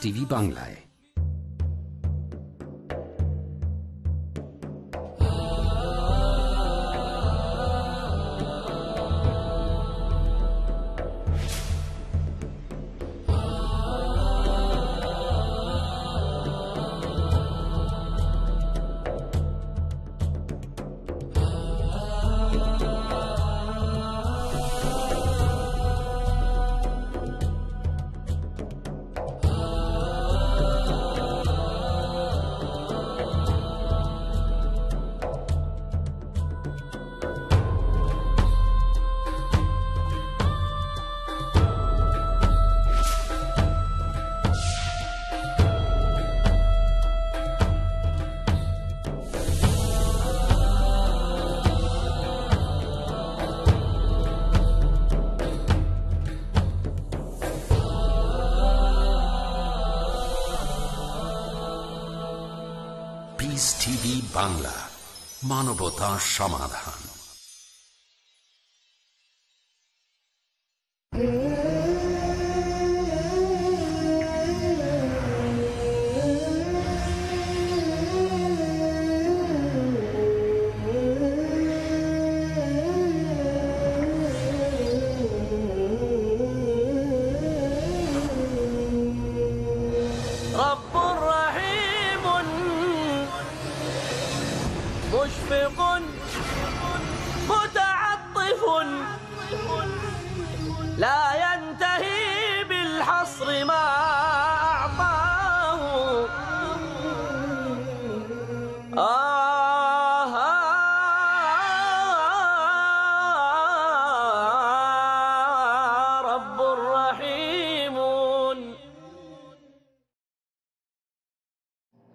TV বাংলায়। বাংলা মানবতা সমাধান।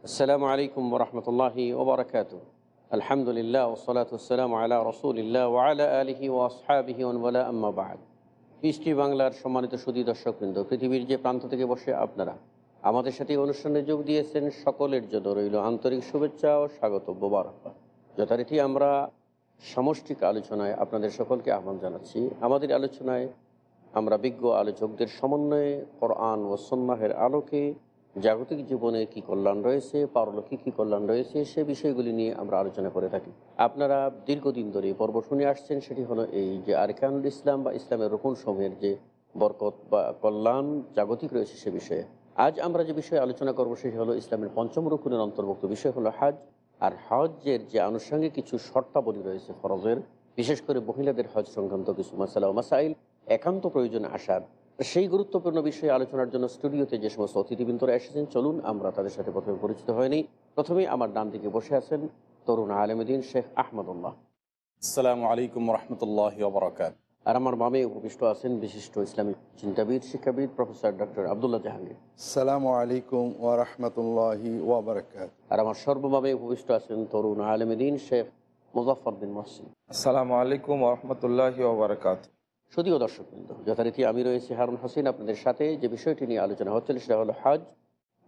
আসসালামু আলাইকুম রহমতুল্লাহি ওবরাকাত আলহামদুলিল্লাহ ওসলাতাম আলা রসুলিল্লাহ ওয়ালা আলহি ওয়াসহাবিহি ওনওয়ালা আম্মাবাদ পিসটি বাংলার সম্মানিত সুদী দর্শকবৃন্দ, পৃথিবীর যে প্রান্ত থেকে বসে আপনারা আমাদের সাথে অনুষ্ঠানে যোগ দিয়েছেন সকলের জন্য রইল আন্তরিক শুভেচ্ছা ও স্বাগত বোবারকবাদ যথারীতি আমরা সমষ্টিক আলোচনায় আপনাদের সকলকে আহ্বান জানাচ্ছি। আমাদের আলোচনায় আমরা বিজ্ঞ আলোচকদের সমন্বয়ে কোরআন ও সন্ন্যাহের আলোকে জাগতিক জীবনে কি কল্যাণ রয়েছে, পারলৌকিক কি কল্যাণ রয়েছে, সে বিষয়গুলি নিয়ে আমরা আলোচনা করে থাকি। আপনারা দীর্ঘদিন ধরে পর্ব শুনে আসছেন, সেটি হলো এই যে আরকানুল ইসলাম বা ইসলামের রোপণ সমূহের যে বরকত বা কল্যাণ জাগতিক রয়েছে সে বিষয়ে। আজ আমরা যে বিষয়ে আলোচনা করব, সেটি হলো ইসলামের পঞ্চম রকুনের অন্তর্ভুক্ত বিষয় হলো হাজ। আর হজের যে আনুষঙ্গিক কিছু শর্তাবলী রয়েছে ফরজের, বিশেষ করে মহিলাদের হজ সংক্রান্ত কিছু মাসালা ও মাসাইল, একান্ত প্রয়োজনে আসার সেই গুরুত্বপূর্ণ বিষয়ে আলোচনার জন্য স্টুডিওতে যে সমস্ত অতিথিবৃন্দরা এসেছেন চলুন আমরা তাদের সাথে প্রথমে পরিচিত হয়নি প্রথমেই আমার ডান দিকে বসে আছেন তরুণ আলমদিন শেখ আহমদুল্লাহ। আসসালামু আলাইকুম রহমতুল্লাহ বরকাত আর আমার বামে উপবিষ্ট আছেন বিশিষ্ট ইসলামিক চিন্তাবিদ শিক্ষাবিদ প্রফেসর ডক্টর আবদুল্লাহ জাহাঙ্গীর। সালামু আলাইকুম ওরহমতুল্লাহি ওবরকাত। আর আমার সর্বভাবে উপবিষ্ট আছেন তরুণ আলমদিন শেখ মুজাফর বিন মহসিন। আসসালামু আলাইকুম রহমতুল্লাহি ওবরাকাত। যদিও দর্শকবৃন্দ যথারীতি আমি রয়েছি হারুন হাসিন আপনাদের সাথে যে বিষয়টি নিয়ে আলোচনা হচ্ছিল সেটা হলো হজ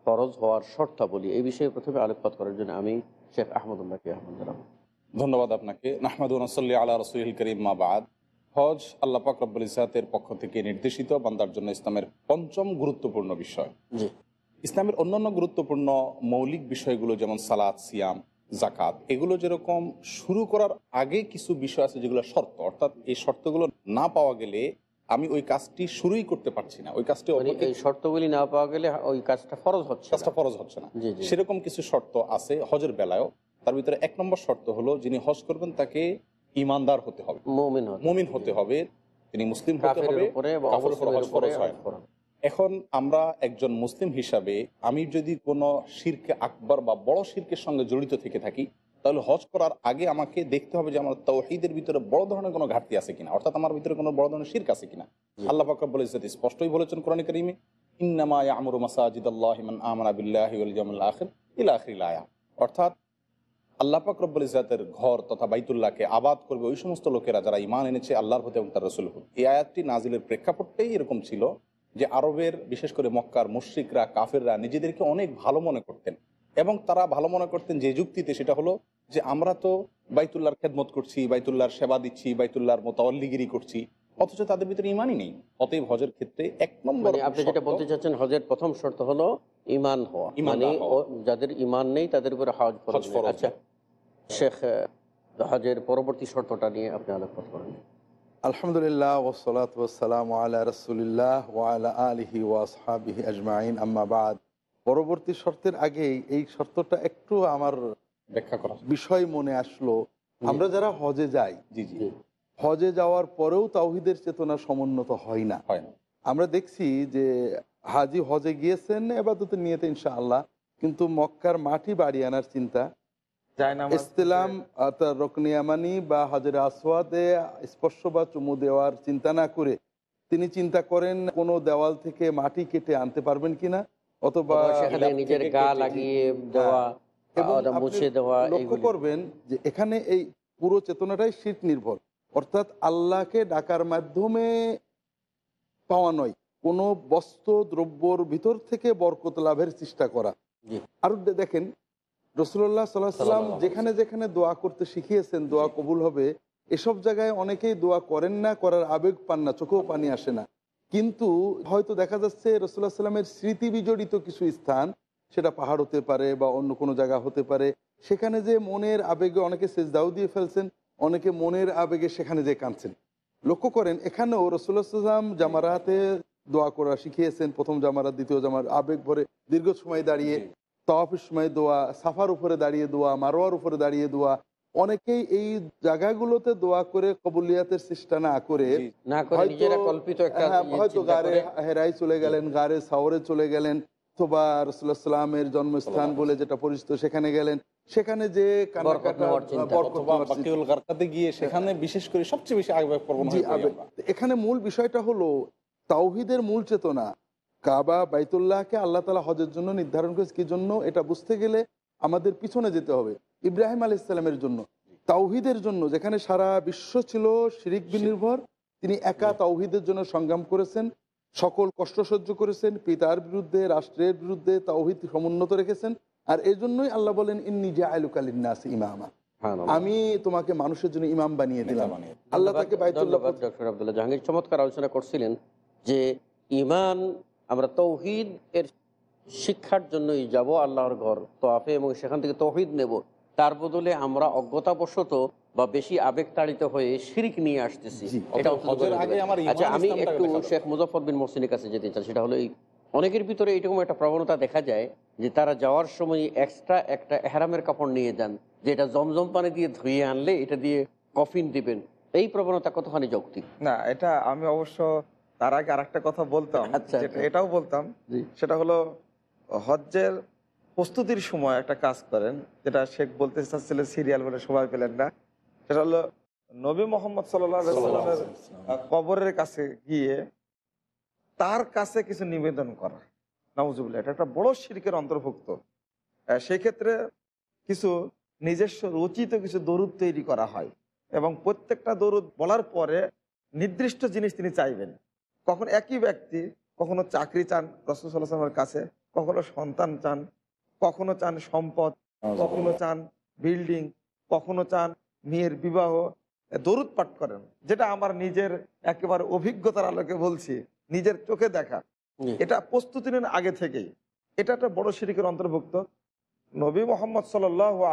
ফরজ হওয়ার শর্তাবলী। এই বিষয়ে প্রথমে আলোকপাত করার জন্য আমি শেখ আহমদুল্লাহকে আহ্বান জানাব। ধন্যবাদ আপনাকে। নাহমাদুনসল্লি আলা রসুল করিম মাবাদ হজ আল্লাহ পাক রব্বুল ইসাতের পক্ষ থেকে নির্দেশিত বান্দার জন্য ইসলামের পঞ্চম গুরুত্বপূর্ণ বিষয়। জি। ইসলামের অন্যান্য গুরুত্বপূর্ণ মৌলিক বিষয়গুলো যেমন সালাদ সিয়াম জাকাত এগুলো যেরকম শুরু করার আগে কিছু বিষয় আছে যেগুলো শর্ত অর্থাৎ এই শর্তগুলো না পাওয়া গেলে আমি ওই কাজটি শুরুই করতে পারছি না ওই কাজটি মানে এই শর্তগুলি না পাওয়া গেলে ওই কাজটা ফরজ হচ্ছে কাজটা ফরজ হচ্ছে না। সেরকম কিছু শর্ত আছে হজের বেলায়ও। তার ভিতরে এক নম্বর শর্ত হলো যিনি হজ করবেন তাকে ইমানদার হতে হবে। মুমিন হতে হতে হবে তিনি মুসলিম হতে হবে ফরজ হয়। এখন আমরা একজন মুসলিম হিসাবে আমি যদি কোনো শিরকে আকবর বা বড় শিরকের সঙ্গে জড়িত থেকে থাকি তাহলে হজ করার আগে আমাকে দেখতে হবে যে আমার তৌহিদের ভিতরে বড় ধরনের কোনো ঘাটতি আছে কিনা। অর্থাৎ আমার ভিতরে কোনো বড় ধরনের শিরক আছে কিনা। আল্লাহ পাক ইজ্জত স্পষ্টই বলেছেন কোরআন কারীমে ইন্নামা ইয়ামুরু মাসাজিদাল্লাহি মান আমানা বিল্লাহি ওয়াল ইয়াউমিল আখির ইলা আখিরিল আয়া। অর্থাৎ আল্লাহ পাক রব্বুল ইজাতের ঘর তথা বাইতুল্লাহকে আবাদ করবে ওই সমস্ত লোকেরা যারা ইমান এনেছে আল্লাহর প্রতি এবং তার রসুল। এই আয়াতটি নাজিলের প্রেক্ষাপটটাই এরকম ছিল। যে আরবের বিশেষ করে মক্কার মুশ্রিকরা কাফেররা নিজেদেরকে অনেক ভালো মনে করতেন। এবং তারা ভালো মনে করতেন যে যুক্তিতে সেটা হলো যে আমরা তো বাইতুল্লাহর খেদমত করছি বাইতুল্লাহর সেবা দিচ্ছি বাইতুল্লাহর মোতাল্লিগিরি করছি অথচ তাদের ভিতরে ইমানই নেই। অতএব হজের ক্ষেত্রে এক নম্বর মানে আপনি যেটা বলতে চাচ্ছেন হজের প্রথম শর্ত হলো ইমান হওয়া। মানে যাদের ইমান নেই তাদের উপরে হজ আচ্ছা শেখ হজের পরবর্তী শর্তটা নিয়ে আপনি আলোকপাত করেন। আলহামদুলিল্লাহ ওসলাত ওসালাম আল্লাহ রসুলিল্লাহ ওয়ালা আলহি ওয়াসহাবিহি আজমাইন আম্মাবাদ পরবর্তী শর্তের আগেই এই শর্তটা একটু আমার ব্যাখ্যা করা বিষয় মনে আসলো। আমরা যারা হজে যাই জি জি। হজে যাওয়ার পরেও তাওহিদের চেতনা সমুন্নত হয় না। হয় আমরা দেখছি যে হাজি হজে গিয়েছেন এবার এবাদতের নিয়েতে ইনশাআল্লাহ কিন্তু মক্কার মাটি বাড়ি আনার চিন্তা না রকনিয়ামানি বা হাজরে আসওয়াদে স্পর্শ বা চুমু দেওয়ার চিন্তা না করে তিনি চিন্তা করেন কোনো দেওয়াল থেকে মাটি কেটে আনতে পারবেন কিনা অথবা নিজের গা লাগিয়ে দেওয়া মুছে দেওয়া লক্ষ্য করবেন যে এখানে এই পুরো চেতনাটাই শীত নির্ভর। অর্থাৎ আল্লাহকে ডাকার মাধ্যমে পাওয়া নয় কোনো বস্ত্র দ্রব্যর ভিতর থেকে বরকত লাভের চেষ্টা করা। আর দেখেন রসুল্লাহ সাল্লাহ সাল্লাম যেখানে যেখানে দোয়া করতে শিখিয়েছেন দোয়া কবুল হবে। এসব জায়গায় অনেকেই দোয়া করেন না করার আবেগ পান না চোখেও পানি আসে না। কিন্তু হয়তো দেখা যাচ্ছে রসুল্লাহ সাল্লামের স্মৃতি বিজড়িত কিছু স্থান সেটা পাহাড় হতে পারে বা অন্য কোনো জায়গা হতে পারে। সেখানে যে মনের আবেগে অনেকে সেজ সেজদাও দিয়ে ফেলছেন অনেকে মনের আবেগে সেখানে যে কাঁদছেন। লক্ষ্য করেন এখানেও রসুল্লাহ সাল্লাম জামারাতে দোয়া করা শিখিয়েছেন। প্রথম জামারাত দ্বিতীয় জামার আবেগ ভরে দীর্ঘ সময় দাঁড়িয়ে সময় দোয়া সাফার উপরে দাঁড়িয়ে দোয়া মারোয়ার উপরে দাঁড়িয়ে দোয়া অনেকেই এই জায়গাগুলোতে দোয়া করে কবুলিয়াতের চেষ্টা না করে জি। না করে হয়তো- একটা হ্যাঁ, ইয়ে হয়তো চিন্তা গারে হেরাই চলে গেলেন গারে সাওরে চলে গেলেন অথবা রসুল্লাহ জন্মস্থান বলে যেটা পরিচিত সেখানে গেলেন সেখানে যে গিয়ে সেখানে বিশেষ করে সবচেয়ে বেশি হয়ে। এখানে মূল বিষয়টা হলো তাওহিদের মূল চেতনা কাবা বাইতুল্লাহকে আল্লাহ তালা হজের জন্য নির্ধারণ করেছে। কি জন্য? এটা বুঝতে গেলে আমাদের পিছনে যেতে হবে। ইব্রাহিম আলী ইসলামের জন্য তাওহিদের জন্য। যেখানে সারা বিশ্ব ছিল শিরিক নির্ভর তিনি একা তাওহিদের জন্য সংগ্রাম করেছেন সকল কষ্ট সহ্য করেছেন পিতার বিরুদ্ধে রাষ্ট্রের বিরুদ্ধে তাওহিদ সমুন্নত রেখেছেন। আর এই জন্যই আল্লাহ বলেন ইন্নি জাআলুকালিন্নাস ইমামা। আমি তোমাকে মানুষের জন্য ইমাম বানিয়ে দিলাম। আল্লাহ তাকে বাইতুল্লাহ ডক্টর আব্দুল্লাহ জাহাঙ্গীর। চমৎকার আলোচনা করছিলেন যে ইমান আমরা তৌহিদ এর শিক্ষার জন্যই যাব আল্লাহর ঘর তোয়াফে এবং সেখান থেকে তৌহিদ নেব। তার বদলে আমরা অজ্ঞতাবশত বা বেশি আবেগ তাড়িত হয়ে শিরিক নিয়ে আসতেছি। আচ্ছা আমি একটু শেখ মুজফর বিন মোহসিনের কাছে যেতে চাই। সেটা হলো এই অনেকের ভিতরে এরকম একটা প্রবণতা দেখা যায় যে তারা যাওয়ার সময় এক্সট্রা একটা এহরামের কাপড় নিয়ে যান যে এটা জমজম পানি দিয়ে ধুয়ে আনলে এটা দিয়ে কফিন দিবেন। এই প্রবণতা কতখানি যৌক্তিক? না এটা আমি অবশ্য তার আগে আরেকটা কথা বলতাম আচ্ছা, যেটা আচ্ছা। এটাও বলতাম সেটা হলো হজ্জের প্রস্তুতির সময় একটা কাজ করেন যেটা শেখ বলতে চাচ্ছিলেন সিরিয়াল বলে সবাই পেলেন না। সেটা হলো নবী মোহাম্মদ সাল্লামের কবরের কাছে গিয়ে তার কাছে কিছু নিবেদন করা। নাউজুবিল্লাহ এটা একটা বড় শিরকের অন্তর্ভুক্ত। আহ, সেই ক্ষেত্রে কিছু নিজস্ব রচিত কিছু দরুদ তৈরি করা হয় এবং প্রত্যেকটা দরুদ বলার পরে নির্দিষ্ট জিনিস তিনি চাইবেন। কখন একই ব্যক্তি কখনো চাকরি চান রসুলের কাছে কখনো সন্তান চান কখনো চান সম্পদ কখনো চান বিল্ডিং কখনো চান মেয়ের বিবাহ দরুদ পাঠ করেন যেটা আমার নিজের একেবারে অভিজ্ঞতার আলোকে বলছি নিজের চোখে দেখা। এটা প্রস্তুতি নেন আগে থেকেই। এটা একটা বড় শিরিকের অন্তর্ভুক্ত। নবী মোহাম্মদ সাল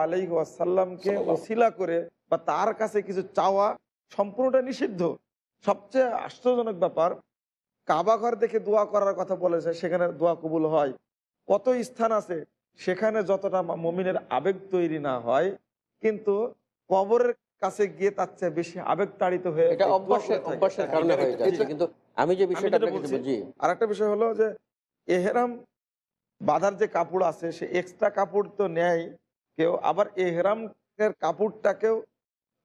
আলাই ওয়াসাল্লামকে ওসিলা করে বা তার কাছে কিছু চাওয়া সম্পূর্ণটা নিষিদ্ধ। সবচেয়ে আশ্চর্যজনক ব্যাপার কাবা ঘর দেখে দোয়া করার কথা বলেছে সেখানে দোয়া কবুল হয়। কত স্থান আছে সেখানে যতটা মমিনের আবেগ তৈরি না হয় কিন্তু কবরের কাছে গিয়ে তার চেয়ে বেশি আবেগ তাড়িত হয়ে এটা অভ্যাসের করে থাকে। অভ্যাসের কারণে হয়ে যাচ্ছে কিন্তু আমি যে বিষয়টা আর একটা বিষয় হলো যে এহেরাম বাঁধার যে কাপড় আছে সে এক্সট্রা কাপড় তো নেয় কেউ আবার এহেরামের কাপড়টাকেও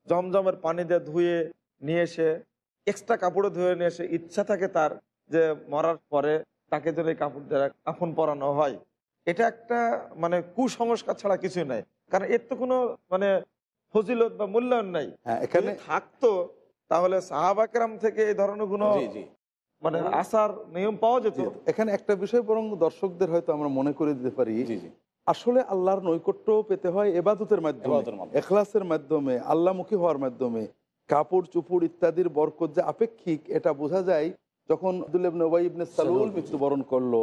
জমজমের পানি দিয়ে ধুয়ে নিয়ে এসে এক্সট্রা কাপড়ও ধুয়ে নিয়ে এসে ইচ্ছা থাকে তার যে মরার পরে তাকে যেন এই কাপড় দ্বারা কাফন পরানো হয়। এটা একটা মানে কুসংস্কার ছাড়া কিছু নাই। কারণ এর তো কোনো মানে ফজিলত বা মূল্যায়ন নাই। হ্যাঁ এখানে থাকতো তাহলে সাহাবাকেরাম থেকে এই ধরনের কোনো মানে আসার নিয়ম পাওয়া যেত। এখানে একটা বিষয় বরং দর্শকদের হয়তো আমরা মনে করে দিতে পারি আসলে আল্লাহর নৈকট্য পেতে হয় এবাদতের মাধ্যমে এবাদতের মাধ্যমে। এখলাসের মাধ্যমে আল্লাহমুখী হওয়ার মাধ্যমে। কাপড় চুপুর ইত্যাদির বরকত যে আপেক্ষিক এটা বোঝা যায় যখন আব্দুল্লাহ ইবনে সালুল মৃত্যুবরণ করল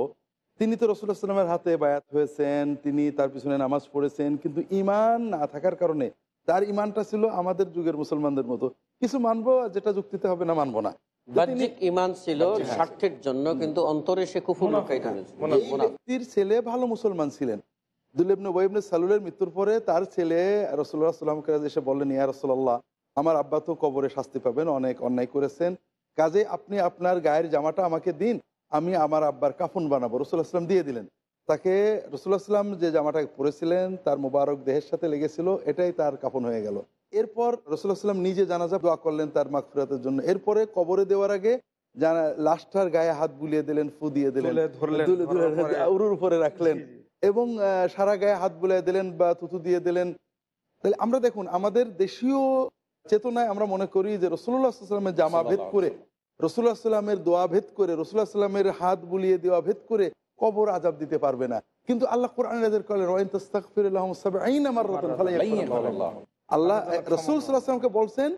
তিনি তো রসুল্লাহ সাল্লামের হাতে বায়াত হয়েছেন তিনি তার পিছনে নামাজ পড়েছেন কিন্তু ইমান না থাকার কারণে তার ইমানটা ছিল আমাদের যুগের মুসলমানদের মতো। কিছু মানবো যেটা যুক্তিতে হবে না মানবো না। বাহ্যিক ইমান ছিল স্বার্থের জন্য কিন্তু অন্তরে সে কুফুর লুকায়িত হয়েছে। এই ব্যক্তির ছেলে ভালো মুসলমান ছিলেন। দুলেবনে ওয়াইবনে সালুলের মৃত্যুর পরে তার ছেলে রসুল্লাহ সাল্লামকে এসে বললেন ইয়া রসল্লাহ আমার আব্বা তো কবরে শাস্তি পাবেন অনেক অন্যায় করেছেন। কাজে আপনি আপনার গায়ের জামাটা আমাকে দিন আমি আমার আব্বার কাফন বানাবো। রসুল্লাহ সাল্লাম দিয়ে দিলেন। তাকে রসুল্লাহ সাল্লাম যে জামাটা পরেছিলেন তার মোবারক দেহের সাথে লেগেছিল এটাই তার কাফন হয়ে গেল। এরপর রসুল্লাহ সাল্লাম নিজে জানাজা দোয়া করলেন তার মাগফিরাতের জন্য। এরপরে কবরে দেওয়ার আগে জানা লাশটার গায়ে হাত বুলিয়ে দিলেন ফু দিয়ে দিলেন। উরুর উপরে রাখলেন। এবং সারা গায়ে হাত বুলিয়ে দিলেন বা থুতু দিয়ে দিলেন। তাহলে আমরা দেখুন আমাদের দেশীয় চেতনায় আমরা মনে করি যে রসুল্লাহ সাল্লামের জামা ভেদ করে রসুল্লাহ সাল্লামের দোয়া ভেদ করে রসুল্লাহ সাল্লামের হাত বুলিয়ে দেওয়া ভেদ করে কবর আজাব দিতে পারবে না। কিন্তু আল্লাহ কোরআন। আল্লাহ রসুল সাল্লাহামকে বলছেন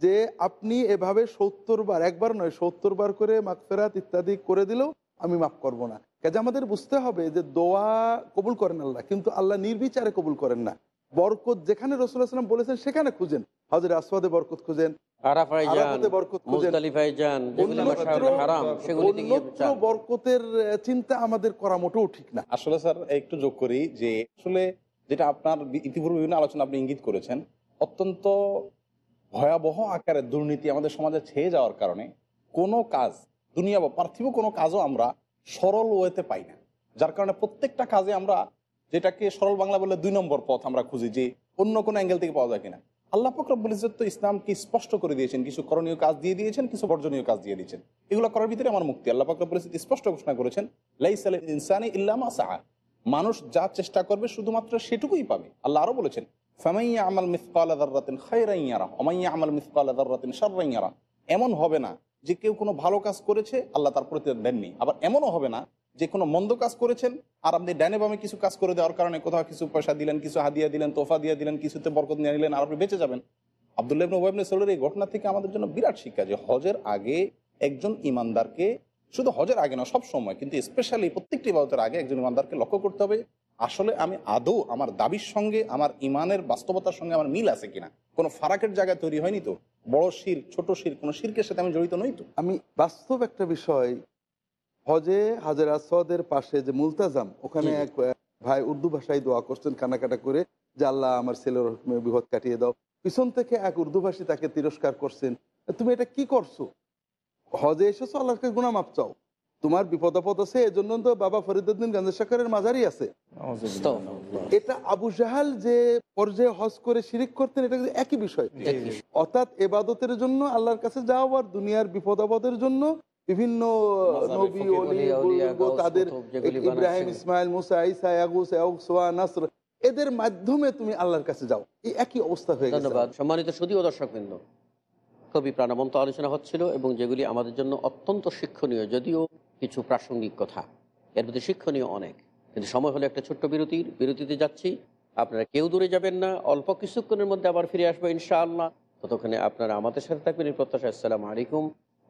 যে আপনি এভাবে সত্তর বার একবার নয় সত্তর বার করে মাগফেরাত ইত্যাদি করে দিলেও আমি মাফ করব না। কাজে আমাদের বুঝতে হবে যে দোয়া কবুল করেন আল্লাহ কিন্তু আল্লাহ নির্বিচারে কবুল করেন না। বরকত যেখানে রসুল্লাহ সাল্লাম বলেছেন সেখানে খুঁজেন। হজরে আসওয়াদে বরকত খুঁজেন। বরকতের চিন্তা আমাদের করা মোটেও ঠিক না। আসলে স্যার একটু যোগ করি যে আসলে যেটা আপনার ইতিপূর্বে বিভিন্ন আলোচনা আপনি ইঙ্গিত করেছেন অত্যন্ত ভয়াবহ আকারে দুর্নীতি আমাদের সমাজে ছেয়ে যাওয়ার কারণে কোনো কাজ দুনিয়া বা পার্থিব কোনো কাজও আমরা সরল ওয়েতে পাই না। যার কারণে প্রত্যেকটা কাজে আমরা যেটাকে সরল বাংলা বলে দুই নম্বর পথ আমরা খুঁজি, যে অন্য কোনো অ্যাঙ্গেল থেকে পাওয়া যায় কিনা। আল্লাহ ফকরবুল ইজত তো ইসলামকে স্পষ্ট করে দিয়েছেন, কিছু করণীয় কাজ দিয়ে দিয়েছেন, কিছু বর্জনীয় কাজ দিয়ে দিয়েছেন। এগুলো করার ভিতরে আমার মুক্তি। আল্লাহ ফকরবুল ইজত স্পষ্ট ঘোষণা করেছেন লাইসাল ইনসানি ইল্লামা সাহা মানুষ যা চেষ্টা করবে শুধুমাত্র সেটুকুই পাবে। আল্লাহ আরও বলেছেন ফামাইয়া আমাল মিসকাল দাররাতিন খায়রাইয়ারা ওমাইয়া আমাল মিসকাল দাররাতিন শাররাইয়ারা এমন হবে না যে কেউ কোনো ভালো কাজ করেছে, আল্লাহ তার প্রতিদান দেননি। আবার এমনও হবে না যে কোনো মন্দ কাজ করেছেন, আর আপনি ডানে বামে কিছু কাজ করে দেওয়ার কারণে কোথাও কিছু পয়সা দিলেন, কিছু হাদিয়া দিলেন তোফা দিয়ে দিলেন, কিছুতে বরকত নিয়ে নিলেন, আর আপনি বেঁচে যাবেন। আবদুল্লাহ ইবনে উবাই ইবনে এই ঘটনা থেকে আমাদের জন্য বিরাট শিক্ষা যে হজের আগে একজন ইমানদারকে, শুধু হজের আগে না সব সময় কিন্তু স্পেশালি প্রত্যেকটি ইবাদতের আগে একজন ইমানদারকে লক্ষ্য করতে হবে, আসলে আমি আদৌ আমার দাবির সঙ্গে, আমার ইমানের বাস্তবতার সঙ্গে আমার মিল আছে কিনা? কোনো ফারাকের জায়গায় তৈরি হয়নি তো? বড় শির, ছোট শির, কোনো শিরকের সাথে আমি জড়িত নই তো? আমি বাস্তব একটা বিষয় হজে হাজার আসওয়াদের পাশে যে মুলতাজাম ওখানে এক ভাই উর্দু ভাষায় দোয়া করছেন কানাকাটা করে যে আল্লাহ আমার ছেলের বিপদ কাটিয়ে দাও। পিছন থেকে এক উর্দু ভাষী তাকে তিরস্কার করছেন তুমি এটা কি করছ? হজে এসেছ আল্লাহকে গুণা মাপ চাও। তোমার বিপদ আপদ আছে এজন্য তো বাবা ফরিদুদ্দিন গান্ধেশাকরের মাজারি আছে। এটা আবু জাহাল যে পর্যায়ে হজ করে শিরিক করতেন এটা একই বিষয়। অর্থাৎ এবাদতের জন্য আল্লাহর কাছে যাও আর দুনিয়ার বিপদ আপদের জন্য বিভিন্ন নবী তাদের ইব্রাহিম ইসমাইল মুসা ইসা ইয়াগুস নাসর এদের মাধ্যমে তুমি আল্লাহর কাছে যাও। এই একই অবস্থা হয়ে ধন্যবাদ। সম্মানিত সুদীয় দর্শকবৃন্দ খুবই প্রাণবন্ত আলোচনা হচ্ছিল এবং যেগুলি আমাদের জন্য অত্যন্ত শিক্ষণীয় যদিও কিছু প্রাসঙ্গিক কথা। এর মধ্যে শিক্ষণীয় অনেক। কিন্তু সময় হলো একটা ছোট্ট বিরতির বিরতিতে যাচ্ছি। আপনারা কেউ দূরে যাবেন না অল্প কিছুক্ষণের মধ্যে আবার ফিরে আসব ইনশাআল্লাহ। ততক্ষণে আপনারা আমাদের সাথে থাকবেন এই প্রত্যাশা আসসালামু আলাইকুম।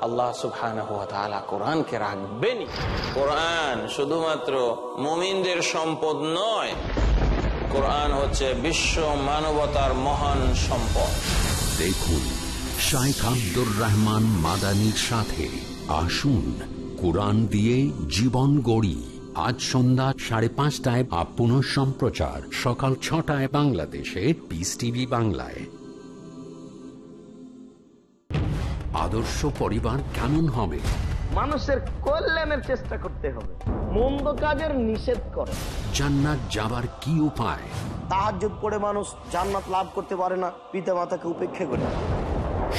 আল্লাহ সুবহানাহু কোরআনকে রাখবেনই। কোরআন শুধুমাত্র মুমিনদের সম্পদ নয় কোরআন হচ্ছে বিশ্ব মানবতার মহান সম্পদ। দেখুন শাইখ আব্দুর রহমান মাদানির সাথে আসুন কোরআন দিয়ে জীবন গড়ি। আজ সন্ধ্যা সাড়ে পাঁচটায় আপ পুনঃ সম্প্রচার সকাল ছটায় বাংলাদেশে পিস টিভি বাংলায়। আদর্শ পরিবার কেমন হবে? মানুষের কল্যাণের চেষ্টা করতে হবে। মন্দ কাজের নিষেধ করে। জান্নাত যাবার কি উপায়? তাহাজ্জুদ পড়ে মানুষ জান্নাত লাভ করতে পারে না পিতা মাতাকে উপেক্ষা করে।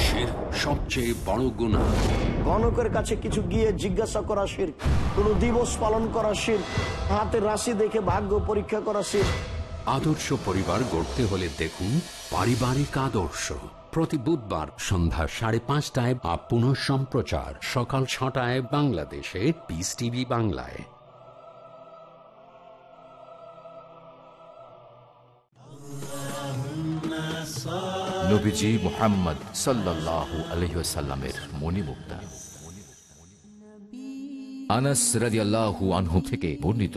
শির সবচেয়ে বড় গুণা গণকের কাছে কিছু গিয়ে জিজ্ঞাসা করা শির কোন দিবস পালন করা শির হাতের রাশি দেখে ভাগ্য পরীক্ষা করা শির। আদর্শ পরিবার গড়তে হলে দেখুন পারিবারিক আদর্শ। প্রতি বুধবার সন্ধ্যা সাড়ে পাঁচটায় বা পুনঃ সম্প্রচার সকাল ছটায় বাংলাদেশে পিস টিভি বাংলায়। নবীজি মোহাম্মদ আনাস থেকে বর্ণিত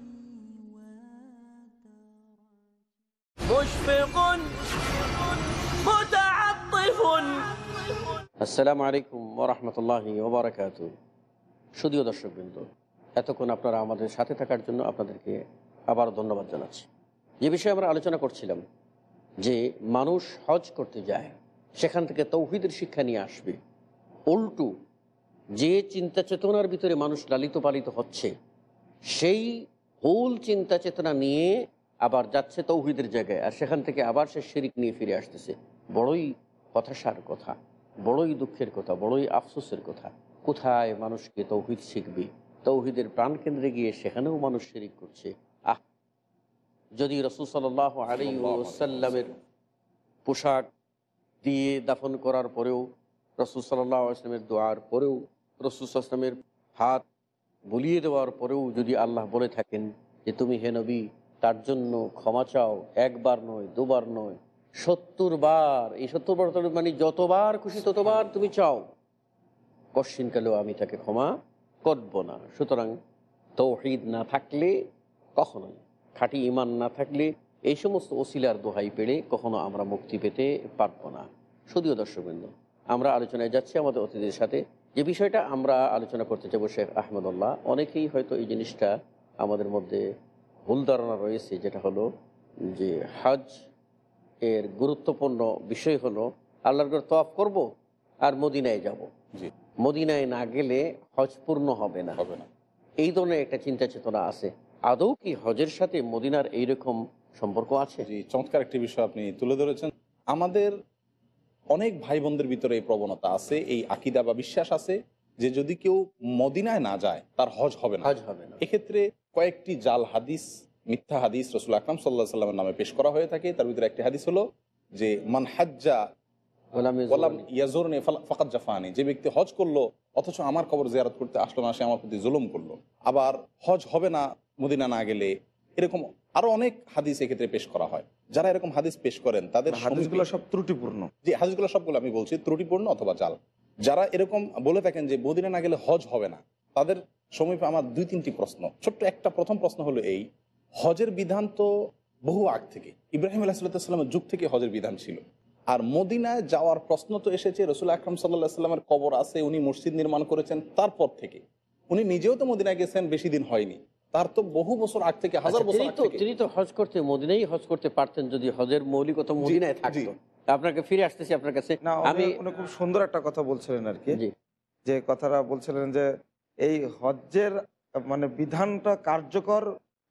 আসসালামু আলাইকুম ওরহমতুল্লাহি ওবরাকাত। সুদীয় দর্শকবৃন্দ, এতক্ষণ আপনারা আমাদের সাথে থাকার জন্য আপনাদেরকে আবার ধন্যবাদ জানাচ্ছি। যে বিষয়ে আমরা আলোচনা করছিলাম যে মানুষ হজ করতে যায়, সেখান থেকে তৌহিদের শিক্ষা নিয়ে আসবে। উল্টু, যে চিন্তা চেতনার ভিতরে মানুষ লালিত পালিত হচ্ছে, সেই ভুল চিন্তা চেতনা নিয়ে আবার যাচ্ছে তৌহিদের জায়গায়, আর সেখান থেকে আবার সে শিরিক নিয়ে ফিরে আসতেছে। বড়ই হতাশার কথা। বড়ই দুঃখের কথা, বড়ই আফসোসের কথা। কোথায় মানুষকে তৌহিদ শিখবে? তৌহিদের প্রাণকেন্দ্রে গিয়ে সেখানেও মানুষ শিরিক করছে। আহ! যদি রসুল সাল্লাহ আলী ওসাল্লামের পোশাক দিয়ে দাফন করার পরেও, রসুল সাল্লাহ আসলামের দোয়ার পরেও, রসুল আসলামের হাত বলিয়ে দেওয়ার পরেও যদি আল্লাহ বলে থাকেন যে, তুমি হে নবী, তার জন্য ক্ষমা চাও, একবার নয়, দুবার নয় সত্তর বার। এই সত্তর বার মানে যতবার খুশি ততবার তুমি চাও। কশ্চিনকালেও আমি তাকে ক্ষমা করব না। সুতরাং তৌহিদ না থাকলে কখনোই খাঁটি ইমান না থাকলে এই সমস্ত ওসিলার দোহাই পেড়ে কখনো আমরা মুক্তি পেতে পারব না। যদিও দর্শকবৃন্দ, আমরা আলোচনায় যাচ্ছি আমাদের অতিথির সাথে। যে বিষয়টা আমরা আলোচনা করতে চাবো শেখ আহমদুল্লাহ, অনেকেই হয়তো এই জিনিসটা আমাদের মধ্যে ভুল ধারণা রয়েছে, যেটা হলো যে হজ এর গুরুত্বপূর্ণ বিষয় হলো আল্লাহর ঘর তফ করব আর মদিনায় যাব। জি। মদিনায় না গেলে হজ পূর্ণ হবে না। হবে না। এই ধরনের একটা চিন্তা চেতনা আছে। আদৌ কি হজের সাথে মদিনার এইরকম সম্পর্ক আছে? জি চমৎকার একটি বিষয় আপনি তুলে ধরেছেন। আমাদের অনেক ভাই বোনদের ভিতরে এই প্রবণতা আছে এই আকিদা বা বিশ্বাস আছে যে যদি কেউ মদিনায় না যায় তার হজ হবে না। হজ হবে না। এক্ষেত্রে কয়েকটি জাল হাদিস মিথ্যা হাদিস রসুল আকরাম সাল্লাহ সাল্লামের নামে পেশ করা হয়ে থাকে। তার ভিতরে একটি হাদিস হলো যে মান হাজ্জা গোলাম ইয়াজোরনে ফাকাত জাফানি। যে ব্যক্তি হজ করল অথচ আমার কবর জিয়ারত করতে আসলো না সে আমার প্রতি জুলুম করল। আবার হজ হবে না মদিনা না গেলে এরকম আরও অনেক হাদিস এক্ষেত্রে পেশ করা হয়। যারা এরকম হাদিস পেশ করেন তাদের হাদিসগুলো সব ত্রুটিপূর্ণ। যে হাদিসগুলো সবগুলো আমি বলছি ত্রুটিপূর্ণ অথবা জাল। যারা এরকম বলে থাকেন যে মদিনা না গেলে হজ হবে না তাদের সমীপে আমার দুই তিনটি প্রশ্ন। ছোট্ট একটা প্রথম প্রশ্ন হলো এই হজের বিধান তো বহু আগ থেকে। ইব্রাহিম আলাহিসাল্লামের যুগ থেকে হজের বিধান ছিল। আর মদিনায় যাওয়ার প্রশ্ন তো এসেছে রসুল আকরম সাল্লাহ সাল্লামের কবর আছে উনি মসজিদ নির্মাণ করেছেন তারপর থেকে। উনি নিজেও তো মদিনায় গেছেন বেশি দিন হয়নি। তার তো বহু বছর আগ থেকে হাজার আচ্ছা, বছর তিনি তো থেকে। তিনি তো হজ করতে মদিনাই হজ করতে পারতেন যদি হজের মৌলিকতা মদিনায় থাকতো। আপনাকে ফিরে আসতেছি আপনার কাছে। না আমি খুব সুন্দর একটা কথা বলছিলেন আর কি। যে কথাটা বলছিলেন যে এই হজ্জের মানে বিধানটা কার্যকর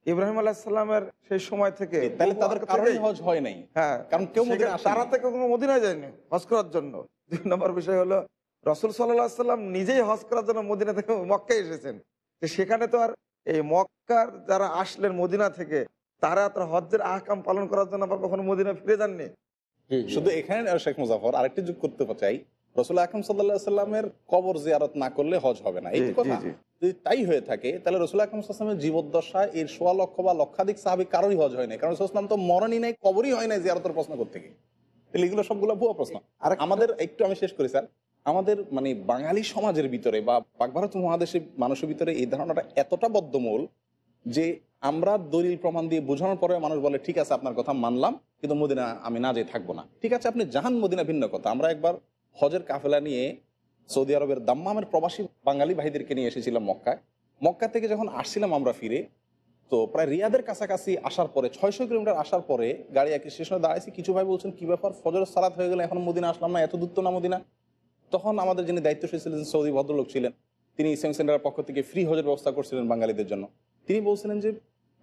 ইব্রাহিম আলাহিসাল্লামের সেই সময় থেকে তাহলে তাদের কারণে হজ হয় নাই। হ্যাঁ কারণ কেউ সেখানে তারা থেকে কোনো মদিনায় যায়নি হজ করার জন্য। দুই নম্বর বিষয় হলো রসুল সাল্লাহ সাল্লাম নিজেই হজ করার জন্য মদিনা থেকে মক্কায় এসেছেন। তো সেখানে তো আর এই মক্কার যারা আসলেন মদিনা থেকে তারা তার হজ্জের আহকাম পালন করার জন্য আবার কখনো মদিনা ফিরে যাননি। শুধু এখানে শেখ মুজাফর আরেকটি যোগ করতে চাই। রসুল আকরম সাল্লামের কবর জিয়ারত না করলে হজ হবে না। এই কথা। যদি তাই হয়ে থাকে তাহলে রসুল আকরম সাল্লামের জীবদ্দশায় এর সোয়া লক্ষ বা লক্ষাধিক সাহাবি কারোরই হজ হয় নাই। কারণ রসুলাম তো মরণই নাই কবরই হয় নাই জিয়ারতের প্রশ্ন করতে গিয়ে। তাহলে এগুলো সবগুলো ভুয়া প্রশ্ন। আর আমাদের একটু আমি শেষ করি স্যার। আমাদের মানে বাঙালি সমাজের ভিতরে বা পাক ভারত মহাদেশের মানুষের ভিতরে এই ধারণাটা এতটা বদ্ধমূল যে আমরা দলিল প্রমাণ দিয়ে বোঝানোর পরে মানুষ বলে ঠিক আছে আপনার কথা মানলাম কিন্তু মদিনা আমি না যেয়ে থাকব না। ঠিক আছে আপনি জাহান মদিনা ভিন্ন কথা। আমরা একবার হজের কাফেলা নিয়ে সৌদি আরবের দাম্মামের প্রবাসী বাঙালি ভাইদেরকে নিয়ে এসেছিলাম মক্কায়। মক্কা থেকে যখন আসছিলাম আমরা ফিরে, তো প্রায় রিয়াদের কাছাকাছি আসার পরে, ছয়শো কিলোমিটার আসার পরে গাড়ি একই স্টেশনে দাঁড়াইছি। কিছু ভাই বলছেন, কি ব্যাপার? ফজর সালাত হয়ে গেলে, এখন মদিনা আসলাম না? এত দূর তো না মদিনা? তখন আমাদের যিনি দায়িত্বশীল ছিলেন, সৌদি ভদ্রলোক ছিলেন, তিনি ইসলাম সেন্টারের পক্ষ থেকে ফ্রি হজের ব্যবস্থা করছিলেন বাঙালিদের জন্য। তিনি বলছিলেন যে,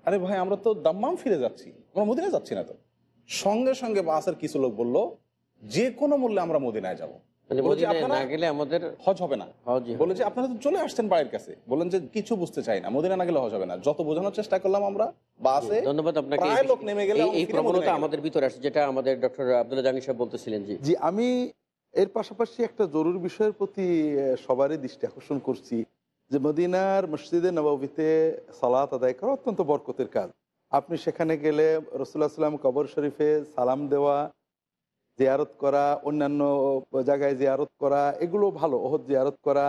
আরে ভাই, আমরা তো দাম্মাম ফিরে যাচ্ছি, আমরা মদিনায় যাচ্ছি না তো? সঙ্গে সঙ্গে বাসের কিছু লোক বলল যে কোনো মূল্যে আমরা মদিনায় যাব। মানে বলছে, মদিনায় আপনারা- না গেলে আমাদের হজ হবে না। বলে যে আপনারা তো চলে আসছেন বাড়ির কাছে। বললেন যে কিছু বুঝতে চাই না। মদিনা না গেলে হজ হবে না। যত বোঝানোর চেষ্টা করলাম আমরা বাসে ধন্যবাদ আপনাকে। লোক নেমে গেলে এই- আমরা এই ফিরে প্রবণতা আমাদের ভিতরে আসছে যেটা আমাদের ডক্টর আব্দুল্লাহ জাহাঙ্গীর সাহেব বলতেছিলেন জি। জি আমি এর পাশাপাশি একটা জরুরি বিষয়ের প্রতি সবারই দৃষ্টি আকর্ষণ করছি যে মদিনার মসজিদে নবাবিতে সালাত আদায় করা অত্যন্ত বরকতের কাজ। আপনি সেখানে গেলে রসুল্লাহ সাল্লাম কবর শরীফে সালাম দেওয়া জিয়ারত করা, অন্যান্য জায়গায় জিয়ারত করা, এগুলো ভালো ওহ জিয়ারত করা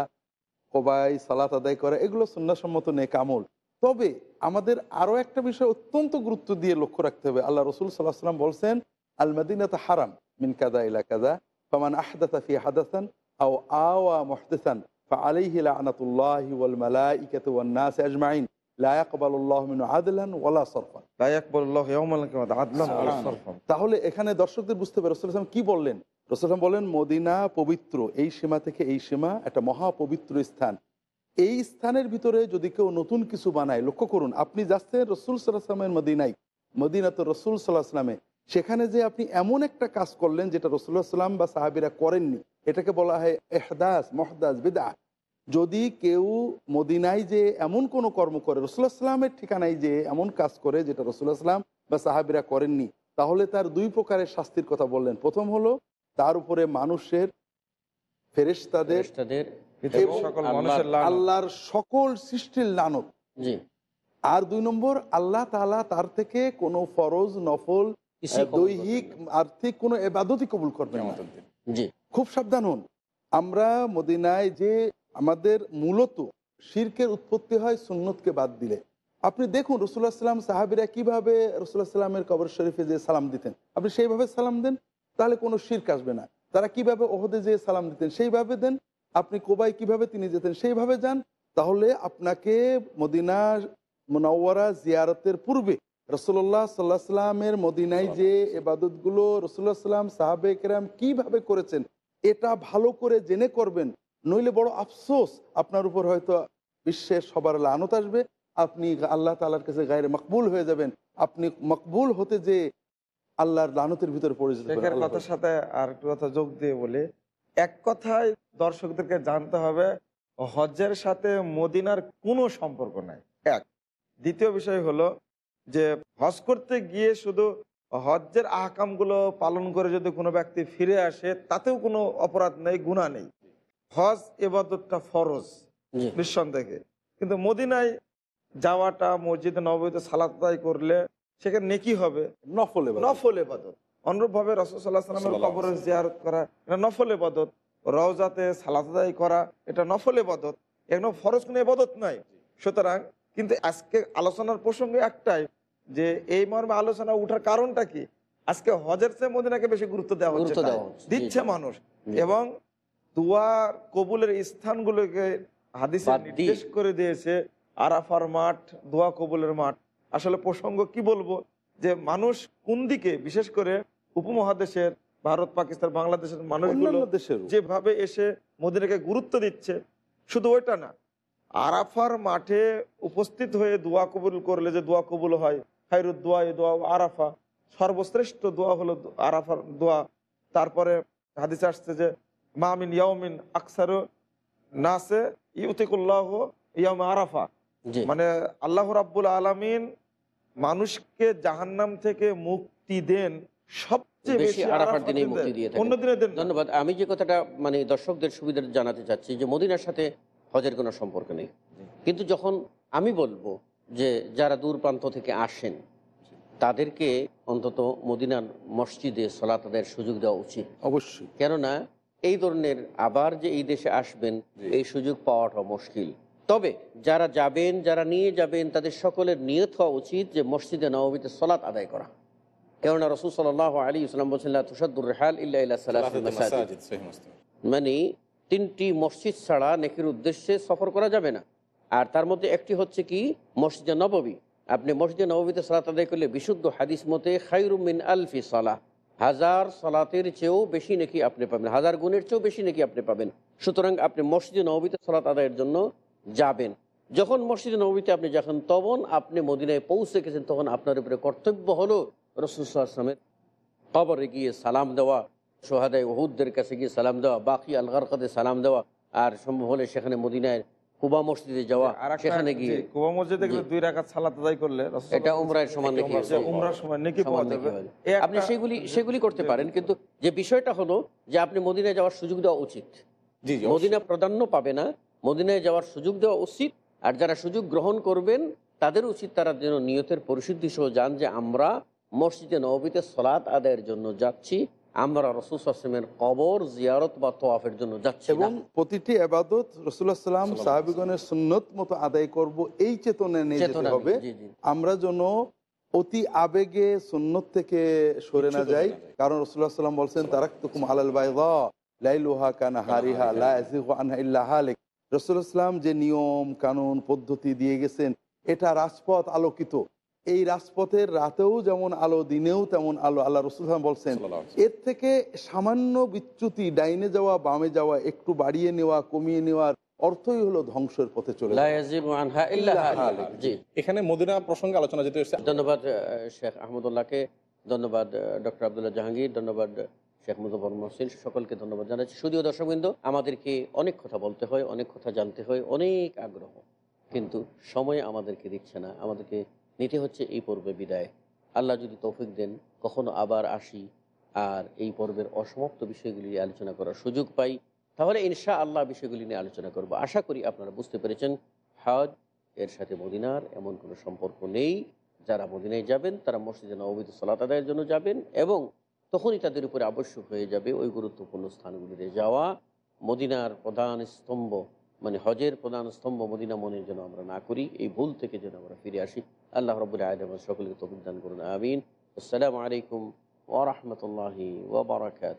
কবাই সালাত আদায় করা, এগুলো সন্ন্যাসম্মত নেক আমল। তবে আমাদের আরও একটা বিষয় অত্যন্ত গুরুত্ব দিয়ে লক্ষ্য রাখতে হবে। আল্লাহ রসুল সাল্লাহ সাল্লাম বলছেন, আলমাদিনাত হারাম মিন কাদা ইলা কাদা ফমান আহদাসা ফি হাদাসান আও আহদাসান মহদেসান ফা আলাইহিলা আজমাইন। তাহলে এখানে দর্শকদের বুঝতে পারে রসুল কি বললেন? রসুল বলেন মদিনা পবিত্র এই সীমা থেকে এই সীমা একটা মহাপবিত্র স্থান। এই স্থানের ভিতরে যদি কেউ নতুন কিছু বানায় লক্ষ্য করুন আপনি যাচ্ছেন রসুল সাল্লাহামের মদিনাই মদিনা তো রসুল সাল্লাহামে সেখানে যে আপনি এমন একটা কাজ করলেন যেটা রসুল্লাহ সাল্লাম বা সাহাবিরা করেননি। এটাকে বলা হয় এহদাস মহদাস বেদা যদি কেউ মদিনায় যে এমন কোনো কর্ম করে রসুল্লাহ সাল্লামের ঠিকানায় যে এমন কাজ করে যেটা রসুল্লাহ সাল্লাম বা সাহাবিরা করেননি তাহলে তার দুই প্রকারের শাস্তির কথা বললেন। প্রথম হলো তার উপরে মানুষের ফেরেশতাদের তাদের আল্লাহর- মানুষের লানত। আল্লাহর সকল সৃষ্টির লানত। আর দুই নম্বর আল্লাহ তাআলা তার থেকে কোনো ফরজ নফল দৈহিক আর্থিক কোনো এবাদতই কবুল করবেন না। খুব সাবধান হন। আমরা মদিনায় যে আমাদের মূলত শিরকের উৎপত্তি হয় সুন্নতকে বাদ দিলে। আপনি দেখুন রসুল্লাহ সাল্লাম সাহাবিরা কীভাবে রসুল্লাহ সাল্লামের কবর শরীফে যে সালাম দিতেন। আপনি সেইভাবে সালাম দেন, তাহলে কোনো শির্ক আসবে না। তারা কীভাবে ওহদে যে সালাম দিতেন সেইভাবে দেন। আপনি কোবাই কীভাবে তিনি যেতেন সেইভাবে যান। তাহলে আপনাকে মদিনা মোনাওয়ারা জিয়ারতের পূর্বে রসুল্লাহ সাল্লাহ সাল্লামের মদিনায় যে এবাদতগুলো রসুল্লাহ সাল্লাম সাহাবে কেরাম কীভাবে করেছেন, এটা ভালো করে জেনে করবেন। নইলে বড় আফসোস আপনার উপর হয়তো বিশ্বের সবার লানত আসবে। আপনি আল্লাহ তালার কাছে গায়ের মকবুল হয়ে যাবেন। আপনি মকবুল হতে যে আল্লাহর লানতের ভিতরে পড়ে যেতে কথার সাথে আর একটু কথা যোগ দিয়ে বলি। এক কথায় দর্শকদেরকে জানতে হবে হজ্জের সাথে মদিনার কোনো সম্পর্ক নাই। এক। দ্বিতীয় বিষয় হলো যে হজ করতে গিয়ে শুধু হজ্জের আহকামগুলো পালন করে যদি কোনো ব্যক্তি ফিরে আসে তাতেও কোনো অপরাধ নেই গুণা নেই। হজ এবাদতটা ফরজ নিঃসন্দেহে। কিন্তু মদিনায় যাওয়াটা মসজিদে নবীতে সালাত আদায় করলে সেখানে নেকি হবে? নফল। নফল এবাদত অনুরূপভাবে সাল্লামের কবরের জিয়ারত করা এটা নফল এবাদত রওজাতে সালাত আদায় করা এটা নফল এবাদত এগুলো ফরজ কোনো এবাদত নাই। সুতরাং কিন্তু আজকে আলোচনার প্রসঙ্গ একটাই যে এই মর্মে আলোচনা উঠার কারণটা কি? আজকে হজের চেয়ে মদিনাকে বেশি গুরুত্ব দেওয়া হচ্ছে দিচ্ছে মানুষ। এবং দুয়ার কবুলের স্থানগুলোকে হাদিসে নির্দেশ করে দিয়েছে আরাফার মাঠ দোয়া কবুলের মাঠ। আসলে প্রসঙ্গ কি বলব? যে মানুষ কোন দিকে বিশেষ করে উপমহাদেশের ভারত পাকিস্তান বাংলাদেশের মানুষগুলো যেভাবে এসে মদিনাকে গুরুত্ব দিচ্ছে শুধু ওইটা না আরাফার মাঠে উপস্থিত হয়ে দোয়া কবুল করলে যে দোয়া কবুল হয় খাইরুদ দোয়া এ দোয়া আরাফা সর্বশ্রেষ্ঠ দোয়া হলো আরাফার দোয়া। তারপরে হাদিসে আসছে যে মামিন ইয়াউমিন আকসার নাসে ইউতিকুল্লাহ ইয়াম আরাফা। মানে আল্লাহ রাব্বুল আলামিন মানুষকে জাহান্নাম থেকে মুক্তি দেন সবচেয়ে বেশি বেশি আরাফার আরাফার দিনে মুক্তি দিয়ে অন্য দিনে দেন ধন্যবাদ। আমি যে কথাটা মানে দর্শকদের জানাতে চাচ্ছি যে মদিনার সাথে হজের কোনো সম্পর্ক নেই। কিন্তু যখন আমি বলব যে যারা দূর প্রান্ত থেকে আসেন তাদেরকে অন্তত মদিনার মসজিদে সলাত আদায়ের সুযোগ দেওয়া উচিত। অবশ্যই। কেননা এই ধরনের আবার যে এই দেশে আসবেন এই সুযোগ পাওয়াটা মুশকিল। তবে যারা যাবেন যারা নিয়ে যাবেন তাদের সকলের নিয়ত হওয়া উচিত যে মসজিদে নবমীতে সলাৎ আদায় করা। কেননা রসুল সাল আলী ইসলাম বলছেন "লা তুসাদ্দুর রিহাল ইল্লা ইলা মানে তিনটি মসজিদ ছাড়া নেকির উদ্দেশ্যে সফর করা যাবে না। আর তার মধ্যে একটি হচ্ছে কি? মসজিদে নববী আপনি মসজিদে নববীতে সালাত আদায় করলে বিশুদ্ধ হাদিস মতে খাইরুমিন আলফি সালাহ। হাজার সালাতের চেয়েও বেশি নাকি আপনি পাবেন, হাজার গুণের চেয়েও বেশি নাকি আপনি পাবেন। সুতরাং আপনি মসজিদে নবীতে সালাত আদায়ের জন্য যাবেন। যখন মসজিদে নবীতে আপনি যখন তখন আপনি মদিনায় পৌঁছে গেছেন, তখন আপনার উপরে কর্তব্য হলো রসুলামের কবরে গিয়ে সালাম দেওয়া, সোহাদায় ওহুদদের কাছে গিয়ে সালাম দেওয়া, বাকি আলগার কাদে সালাম দেওয়া, আর সম্ভব হলে সেখানে মদিনায় কুবা মসজিদে যাওয়া সেখানে গিয়ে কুবা মসজিদে গেলে দুই রাকাত সালাত আদায় করলে এটা উমরার সমান নেকি উমরার নেকি সমান পাওয়া যাবে। এই একটা- আপনি সেগুলি সেগুলি করতে পারেন কিন্তু যে বিষয়টা হলো যে আপনি মদিনায় যাওয়ার সুযোগ দেওয়া উচিত। মদিনা প্রাধান্য পাবে না মদিনায় যাওয়ার সুযোগ দেওয়া উচিত আর যারা সুযোগ গ্রহণ করবেন তাদের উচিত তারা যেন নিয়তের পরিশুদ্ধি সহ যান যে আমরা মসজিদে নবীতে সলাৎ আদায়ের জন্য যাচ্ছি আমরা রসুল আসলামের কবর জিয়ারত বা তোয়াফের জন্য যাচ্ছি এবং প্রতিটি আবাদত রসুল্লাহ সাল্লাম সাহাবিগণের সুন্নত মতো আদায় করব এই চেতনা নিয়ে যেতে হবে। আমরা যেন অতি আবেগে সুন্নত থেকে সরে না যাই কারণ রসুল্লাহ সাল্লাম বলছেন তারাক তুকুম আলাল বাইদা লাইলুহা কানা হারিহা লা আনহা ইল্লা হালিক। রসুল্লাহ সাল্লাম যে নিয়ম কানুন পদ্ধতি দিয়ে গেছেন এটা রাজপথ আলোকিত। এই রাজপথের রাতেও যেমন আলো দিনেও তেমন আলো আল্লাহ রসুল বলছেন এর থেকে সামান্য বিচ্যুতি ডাইনে যাওয়া বামে যাওয়া একটু বাড়িয়ে নেওয়া কমিয়ে নেওয়ার অর্থই হলো ধ্বংসের পথে চলে লা যাওয়া। ইয়াজিগু আনহা ইল্লা হালিক। জি। এখানে মদিনা প্রসঙ্গে আলোচনা যেতে ধন্যবাদ শেখ আহমদুল্লাহকে ধন্যবাদ ডক্টর আবদুল্লাহ জাহাঙ্গীর ধন্যবাদ শেখ মুজফর মহসিন সকলকে ধন্যবাদ জানাচ্ছি। শুধুও দর্শকবৃন্দ আমাদেরকে অনেক কথা বলতে হয় অনেক কথা জানতে হয় অনেক আগ্রহ। কিন্তু সময় আমাদেরকে দিচ্ছে না আমাদেরকে নিতে হচ্ছে এই পর্বে বিদায়। আল্লাহ যদি তৌফিক দেন, কখনো আবার আসি আর এই পর্বের অসমাপ্ত বিষয়গুলি নিয়ে আলোচনা করার সুযোগ পাই, তাহলে ইনশা আল্লাহ বিষয়গুলি নিয়ে আলোচনা করব। আশা করি আপনারা বুঝতে পেরেছেন, হজ এর সাথে মদিনার এমন কোনো সম্পর্ক নেই। যারা মদিনায় যাবেন, তারা মসজিদে নবীতে সালাত আদায়ের জন্য যাবেন এবং তখনই তাদের উপরে আবশ্যক হয়ে যাবে ওই গুরুত্বপূর্ণ স্থানগুলিতে যাওয়া। মদিনার প্রধান স্তম্ভ মানে হজের প্রধান স্তম্ভ মদিনা মনের যেন আমরা না করি, এই ভুল থেকে যেন আমরা ফিরে আসি। আল্লাহ রবুল আলম সকলকে তবিদান করুন, আমিন। আসসালামু আলাইকুম ওরহমতুল্লাহি ওবরাকাত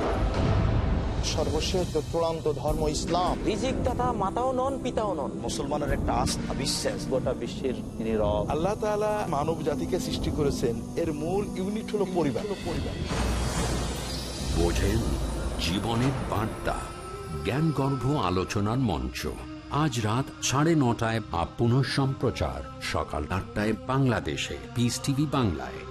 সর্বশেষ চূড়ান্ত ধর্ম ইসলাম। রিজিক দাতা মাতাও নন পিতাও নন। মুসলমানের একটা আস্থা বিশ্বাস। গোটা বিশ্বের তিনি রব। আল্লাহ তাআলা মানব জাতিকে সৃষ্টি করেছেন। এর মূল ইউনিট হলো পরিবার। পরিবার বোঝেন জীবনের বার্তা জ্ঞানগর্ভ আলোচনার মঞ্চ। আজ রাত সাড়ে নটায় আপ সম্প্রচার সকাল আটটায় বাংলাদেশে। পিস টিভি বাংলায়।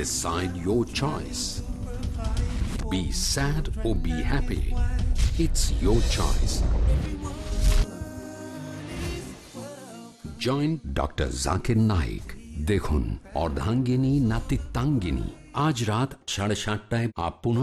Decide your choice. Be sad or be happy. It's your choice. Join doctor Zakir Naik দেখুন অর্ধাঙ্গিনী নাতিত্বাঙ্গিনী আজ রাত সাড়ে সাতটায় আপন